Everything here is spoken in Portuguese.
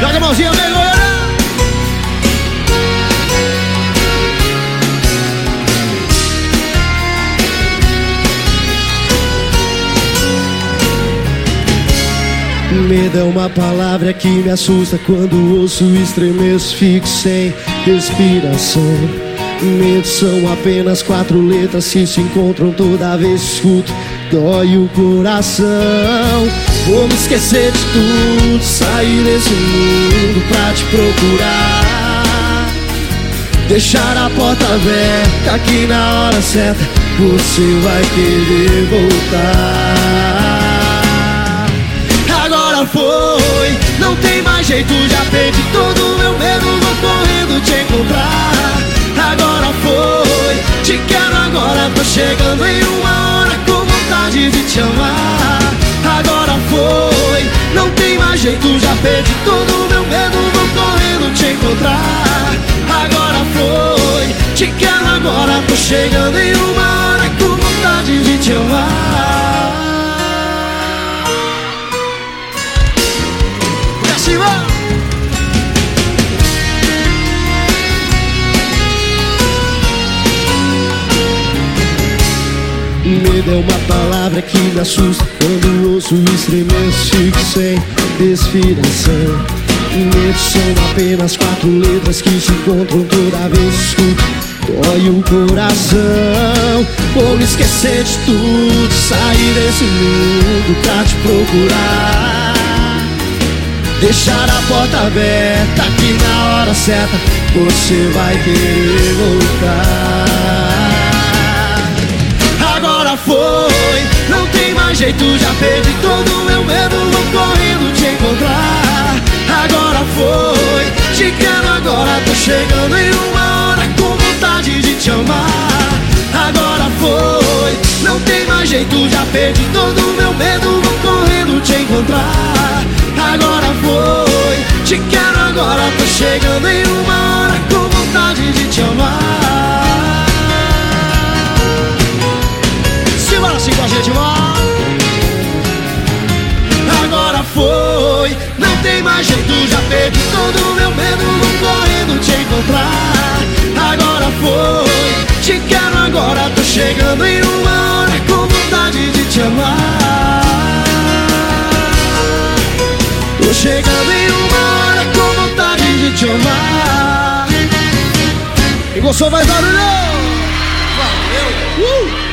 Joga a mãozinha bem. Medo é uma palavra que me assusta Quando ouço estremeço, fico sem respiração São apenas quatro letras que se encontram toda vez que escuto Dói o coração. Vou me esquecer de tudo Sair desse mundo pra te procurar. Deixar a porta aberta que na hora certa Você vai querer voltar. Agora foi, não tem mais jeito Já perdi todo meu medo Vou correndo te encontrar te quero agora Tô chegando em uma hora com vontade de te amar. Agora foi, não tem mais jeito Já perdi todo o meu medo Vou correndo te encontrar. Agora foi, te quero agora Tô chegando em uma hora com vontade de te amar. Pra! Medo é uma palavra que me assusta. Quando ouço estremeço, fico sem respiração. Medo são apenas quatro letras que se encontram toda vez escuto. Dói o coração. Vou me esquecer de tudo Sair desse mundo pra te procurar. Deixar a porta aberta que na hora certa Você vai querer voltar Agora foi, não tem mais jeito Já perdi todo o meu medo Vou correndo te encontrar. Agora foi, te quero agora Tô chegando em uma hora Com vontade de te amar. Agora foi, não tem mais jeito Já perdi todo o meu medo Vou correndo te encontrar. Agora foi, te quero agora Tô chegando em uma hora Com vontade de te amar foi, não tem mais jeito Já perdi todo meu medo Vou correndo te encontrar Agora foi, te quero agora Tô chegando em uma hora Com vontade de te amar Tô chegando em uma hora Com vontade de te amar E gostou, mais barulho! Valeu! Uh!